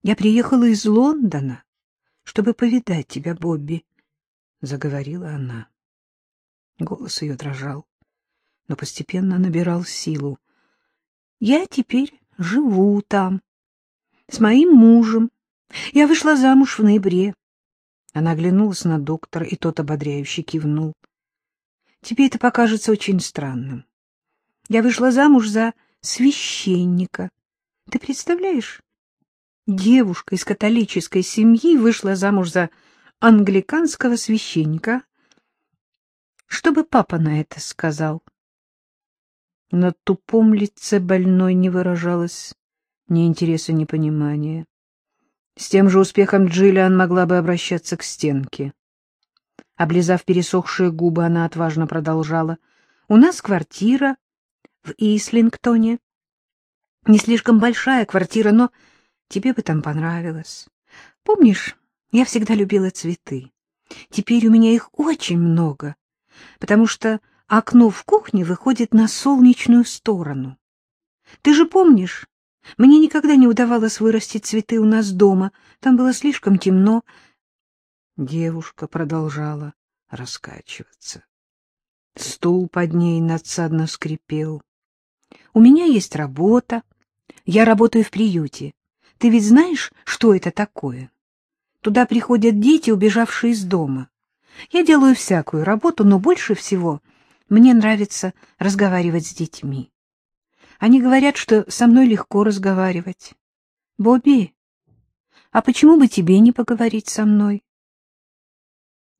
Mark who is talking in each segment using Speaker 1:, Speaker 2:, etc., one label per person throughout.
Speaker 1: — Я приехала из Лондона, чтобы повидать тебя, Бобби, — заговорила она. Голос ее дрожал, но постепенно набирал силу. — Я теперь живу там, с моим мужем. Я вышла замуж в ноябре. Она оглянулась на доктора, и тот ободряюще кивнул. — Тебе это покажется очень странным. Я вышла замуж за священника. Ты представляешь? Девушка из католической семьи вышла замуж за англиканского священника. Что бы папа на это сказал? На тупом лице больной не выражалось ни интереса, ни понимания. С тем же успехом Джиллиан могла бы обращаться к стенке. Облизав пересохшие губы, она отважно продолжала. — У нас квартира в Ислингтоне. Не слишком большая квартира, но тебе бы там понравилось. Помнишь, я всегда любила цветы. Теперь у меня их очень много, потому что окно в кухне выходит на солнечную сторону. Ты же помнишь, мне никогда не удавалось вырастить цветы у нас дома, там было слишком темно. Девушка продолжала раскачиваться. Стул под ней надсадно скрипел. — У меня есть работа. Я работаю в приюте. Ты ведь знаешь, что это такое? Туда приходят дети, убежавшие из дома. Я делаю всякую работу, но больше всего мне нравится разговаривать с детьми. Они говорят, что со мной легко разговаривать. Бобби, а почему бы тебе не поговорить со мной?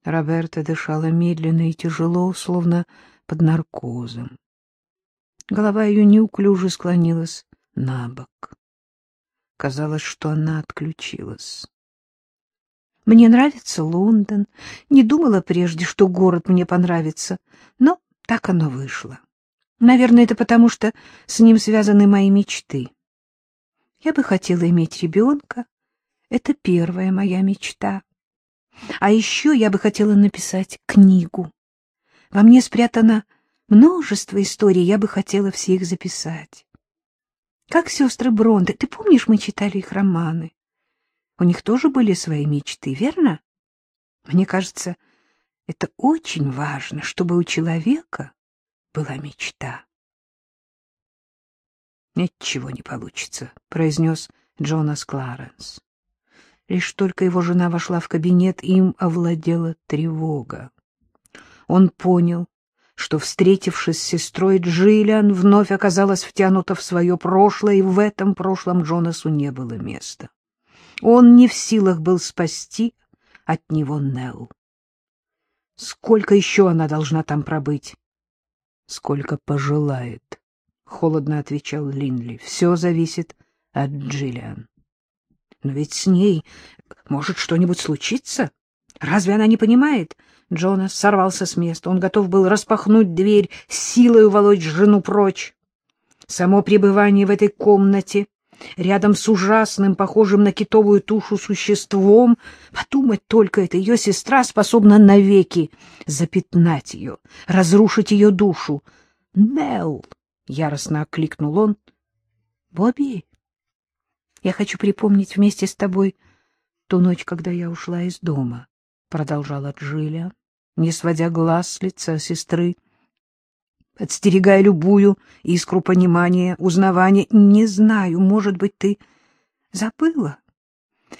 Speaker 1: Роберта дышала медленно и тяжело, словно под наркозом. Голова ее неуклюже склонилась на бок. Казалось, что она отключилась. Мне нравится Лондон. Не думала прежде, что город мне понравится, но так оно вышло. Наверное, это потому, что с ним связаны мои мечты. Я бы хотела иметь ребенка. Это первая моя мечта. А еще я бы хотела написать книгу. Во мне спрятано множество историй, я бы хотела все их записать. Как сестры Бронте, ты помнишь, мы читали их романы? У них тоже были свои мечты, верно? Мне кажется, это очень важно, чтобы у человека была мечта. «Ничего не получится», — произнес Джонас Кларенс. Лишь только его жена вошла в кабинет, им овладела тревога. Он понял, что, встретившись с сестрой, Джиллиан вновь оказалась втянута в свое прошлое, и в этом прошлом Джонасу не было места. Он не в силах был спасти от него Нелл. Сколько еще она должна там пробыть? Сколько пожелает, — холодно отвечал Линли. Все зависит от Джиллиан. Но ведь с ней может что-нибудь случиться. Разве она не понимает? Джонас сорвался с места. Он готов был распахнуть дверь, силой уволочь жену прочь. Само пребывание в этой комнате рядом с ужасным, похожим на китовую тушу существом. Подумать только, это ее сестра способна навеки запятнать ее, разрушить ее душу. «Нелл!» — яростно окликнул он. «Бобби, я хочу припомнить вместе с тобой ту ночь, когда я ушла из дома», — продолжала Джилия, не сводя глаз с лица сестры подстерегая любую искру понимания, узнавания. Не знаю, может быть, ты забыла?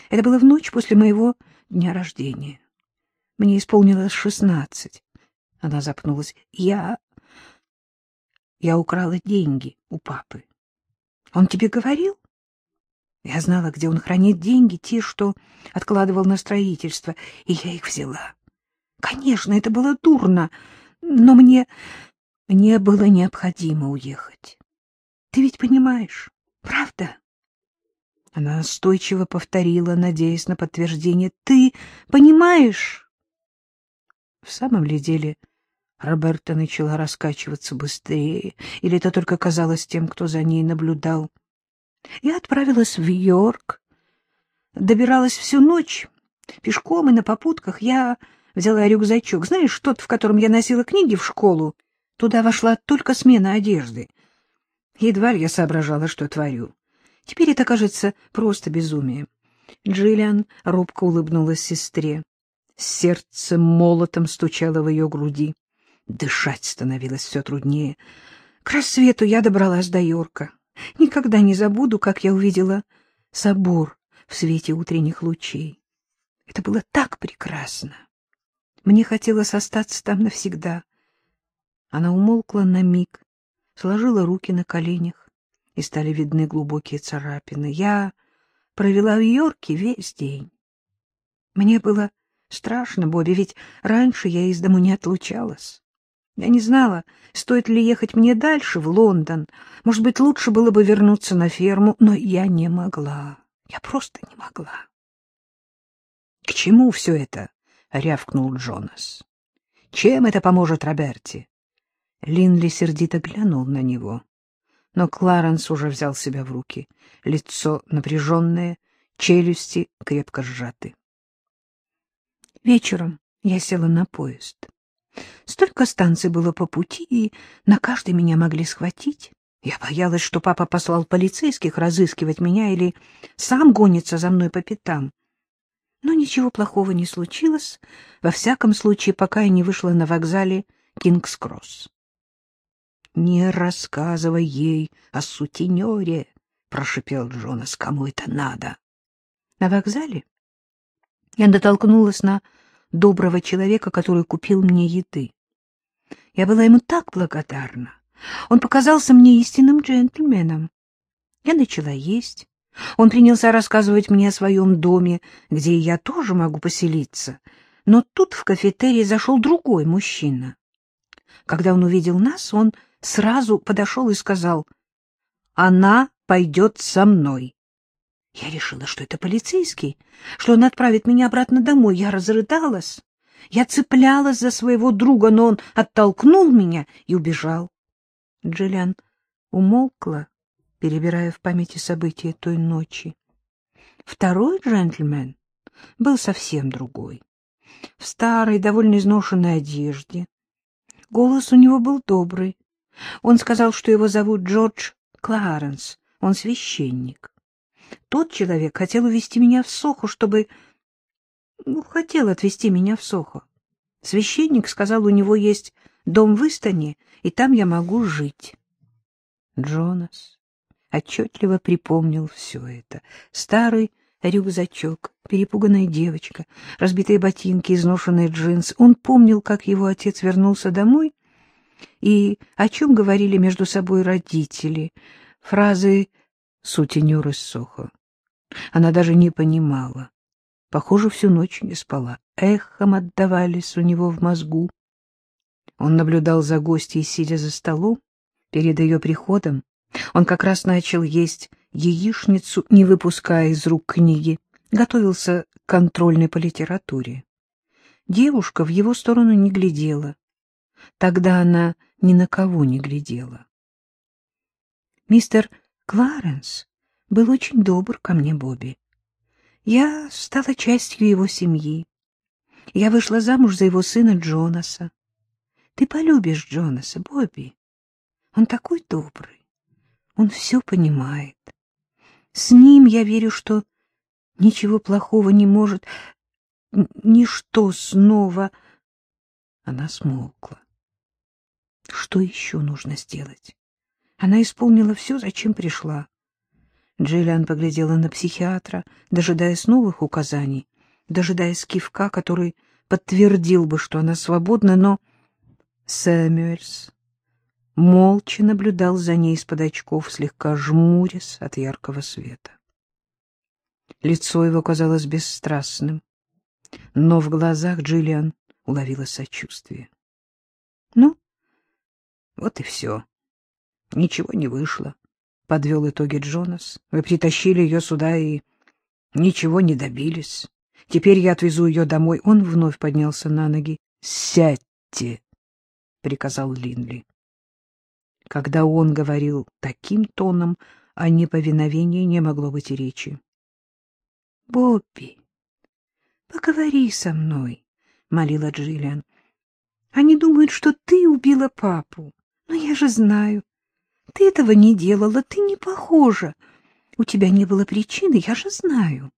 Speaker 1: Это было в ночь после моего дня рождения. Мне исполнилось шестнадцать. Она запнулась. Я... Я украла деньги у папы. Он тебе говорил? Я знала, где он хранит деньги, те, что откладывал на строительство, и я их взяла. Конечно, это было дурно, но мне... Мне было необходимо уехать. Ты ведь понимаешь, правда? Она настойчиво повторила, надеясь на подтверждение. Ты понимаешь? В самом ли деле Роберта начала раскачиваться быстрее, или это только казалось тем, кто за ней наблюдал? Я отправилась в Йорк, добиралась всю ночь, пешком и на попутках. Я взяла рюкзачок, знаешь, тот, в котором я носила книги в школу, Туда вошла только смена одежды. Едва ли я соображала, что творю. Теперь это кажется просто безумием. Джиллиан робко улыбнулась сестре. Сердце молотом стучало в ее груди. Дышать становилось все труднее. К рассвету я добралась до Йорка. Никогда не забуду, как я увидела собор в свете утренних лучей. Это было так прекрасно. Мне хотелось остаться там навсегда. Она умолкла на миг, сложила руки на коленях, и стали видны глубокие царапины. Я провела в Йорке весь день. Мне было страшно, Бобби, ведь раньше я из дому не отлучалась. Я не знала, стоит ли ехать мне дальше, в Лондон. Может быть, лучше было бы вернуться на ферму, но я не могла. Я просто не могла. — К чему все это? — рявкнул Джонас. — Чем это поможет Роберти? Линли сердито глянул на него. Но Кларенс уже взял себя в руки. Лицо напряженное, челюсти крепко сжаты. Вечером я села на поезд. Столько станций было по пути, и на каждой меня могли схватить. Я боялась, что папа послал полицейских разыскивать меня или сам гонится за мной по пятам. Но ничего плохого не случилось, во всяком случае, пока я не вышла на вокзале Кингс-Кросс. — Не рассказывай ей о сутенере, — прошипел Джонас, — кому это надо. На вокзале я натолкнулась на доброго человека, который купил мне еды. Я была ему так благодарна. Он показался мне истинным джентльменом. Я начала есть. Он принялся рассказывать мне о своем доме, где я тоже могу поселиться. Но тут в кафетерий зашел другой мужчина. Когда он увидел нас, он сразу подошел и сказал, «Она пойдет со мной». Я решила, что это полицейский, что он отправит меня обратно домой. Я разрыдалась. Я цеплялась за своего друга, но он оттолкнул меня и убежал. Джиллиан умолкла, перебирая в памяти события той ночи. Второй джентльмен был совсем другой. В старой, довольно изношенной одежде. Голос у него был добрый. Он сказал, что его зовут Джордж Кларенс, он священник. Тот человек хотел увезти меня в Сохо, чтобы... Ну, хотел отвезти меня в Сохо. Священник сказал, у него есть дом в Истоне, и там я могу жить. Джонас отчетливо припомнил все это. Старый рюкзачок, перепуганная девочка, разбитые ботинки, изношенные джинсы. Он помнил, как его отец вернулся домой и о чем говорили между собой родители. Фразы сутенер из Сохо. Она даже не понимала. Похоже, всю ночь не спала. Эхом отдавались у него в мозгу. Он наблюдал за гостьей, сидя за столом. Перед ее приходом он как раз начал есть яичницу, не выпуская из рук книги, готовился к контрольной по литературе. Девушка в его сторону не глядела. Тогда она ни на кого не глядела. Мистер Кларенс был очень добр ко мне, Бобби. Я стала частью его семьи. Я вышла замуж за его сына Джонаса. Ты полюбишь Джонаса, Бобби. Он такой добрый. Он все понимает. С ним я верю, что ничего плохого не может... Ничто снова... Она смолкла. Что еще нужно сделать? Она исполнила все, зачем пришла. Джиллиан поглядела на психиатра, дожидаясь новых указаний, дожидаясь кивка, который подтвердил бы, что она свободна, но Сэмюэльс молча наблюдал за ней из-под очков, слегка жмурясь от яркого света. Лицо его казалось бесстрастным, но в глазах Джиллиан уловила сочувствие. — Ну, вот и все. Ничего не вышло, — подвел итоги Джонас. Вы притащили ее сюда и ничего не добились. Теперь я отвезу ее домой. Он вновь поднялся на ноги. — Сядьте, — приказал Линли. Когда он говорил таким тоном, о неповиновении не могло быть и речи. — Бобби, поговори со мной, — молила Джиллиан. — Они думают, что ты убила папу. Но я же знаю. Ты этого не делала, ты не похожа. У тебя не было причины, я же знаю.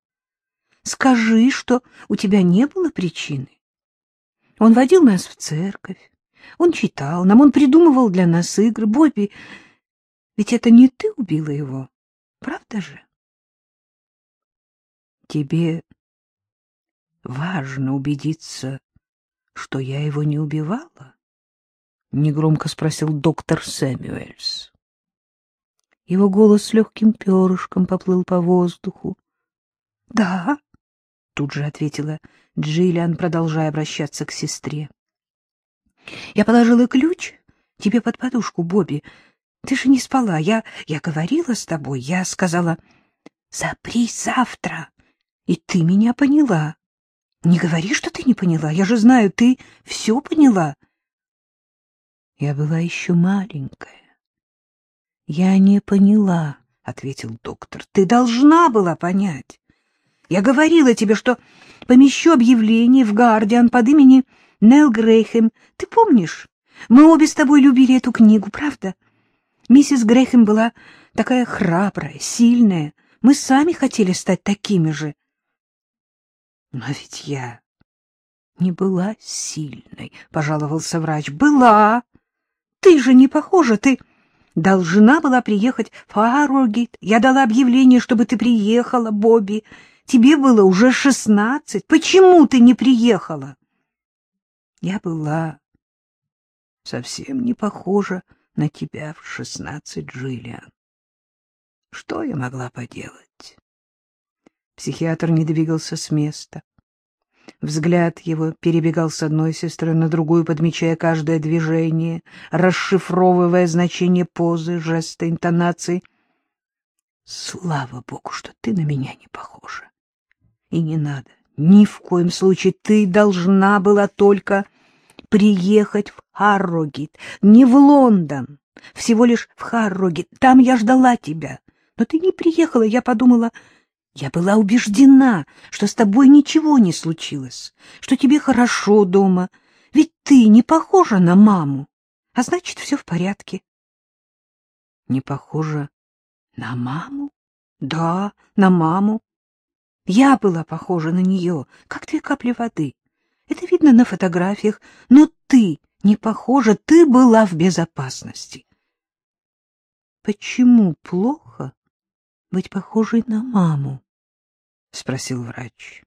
Speaker 1: Скажи, что у тебя не было причины. Он водил нас в церковь, он читал нам, он придумывал для нас игры. Бобби, ведь это не ты убила его, правда же? Тебе важно убедиться, что я его не убивала? — негромко спросил доктор Сэмюэльс. Его голос с легким перышком поплыл по воздуху. — Да, — тут же ответила Джиллиан, продолжая обращаться к сестре. — Я положила ключ тебе под подушку, Бобби. Ты же не спала. Я, я говорила с тобой. Я сказала, запри завтра. И ты меня поняла. Не говори, что ты не поняла. Я же знаю, ты все поняла. Я была еще маленькая. Я не поняла, — ответил доктор. Ты должна была понять. Я говорила тебе, что помещу объявление в «Гардиан» под именем Нелл Грейхэм. Ты помнишь? Мы обе с тобой любили эту книгу, правда? Миссис Грейхэм была такая храбрая, сильная. Мы сами хотели стать такими же. Но ведь я не была сильной, — пожаловался врач. Была. Ты же не похожа, ты должна была приехать в Фаррогейт. Я дала объявление, чтобы ты приехала, Бобби. Тебе было уже шестнадцать. Почему ты не приехала? Я была совсем не похожа на тебя в шестнадцать, Джиллиан. Что я могла поделать? Психиатр не двигался с места. Взгляд его перебегал с одной сестры на другую, подмечая каждое движение, расшифровывая значение позы, жеста, интонации. Слава богу, что ты на меня не похожа. И не надо, ни в коем случае ты должна была только приехать в Харрогит, не в Лондон, всего лишь в Харрогит. Там я ждала тебя, но ты не приехала, я подумала... Я была убеждена, что с тобой ничего не случилось, что тебе хорошо дома, ведь ты не похожа на маму, а значит, все в порядке. Не похожа на маму? Да, на маму. Я была похожа на нее, как две капли воды. Это видно на фотографиях, но ты не похожа, ты была в безопасности. Почему плохо быть похожей на маму? — спросил врач.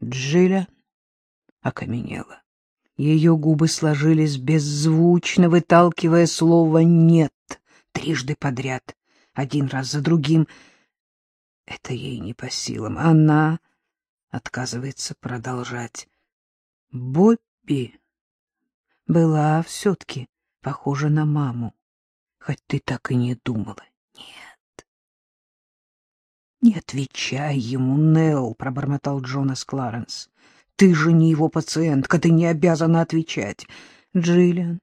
Speaker 1: Джилля окаменела. Ее губы сложились беззвучно, выталкивая слово «нет» трижды подряд, один раз за другим. Это ей не по силам. Она отказывается продолжать. Бобби была все-таки похожа на маму, хоть ты так и не думала. Нет. — Не отвечай ему, Нелл, — пробормотал Джонас Кларенс. — Ты же не его пациентка, ты не обязана отвечать. Джиллиан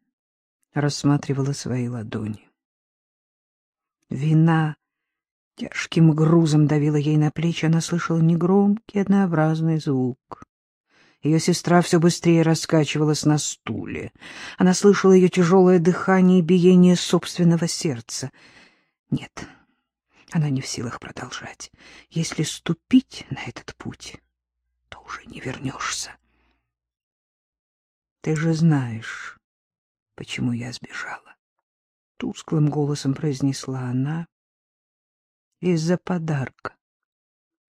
Speaker 1: рассматривала свои ладони. Вина тяжким грузом давила ей на плечи, она слышала негромкий, однообразный звук. Ее сестра все быстрее раскачивалась на стуле. Она слышала ее тяжелое дыхание и биение собственного сердца. Нет, она не в силах продолжать. Если ступить на этот путь, то уже не вернешься. Ты же знаешь, почему я сбежала. Тусклым голосом произнесла она. Из-за подарка,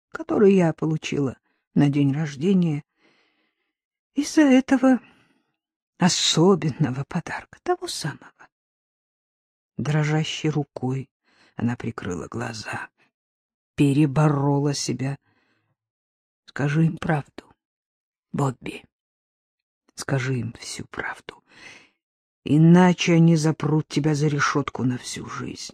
Speaker 1: который я получила на день рождения из-за этого особенного подарка, того самого. Дрожащей рукой она прикрыла глаза, переборола себя. Скажи им правду, Бобби. Скажи им всю правду. Иначе они запрут тебя за решетку на всю жизнь.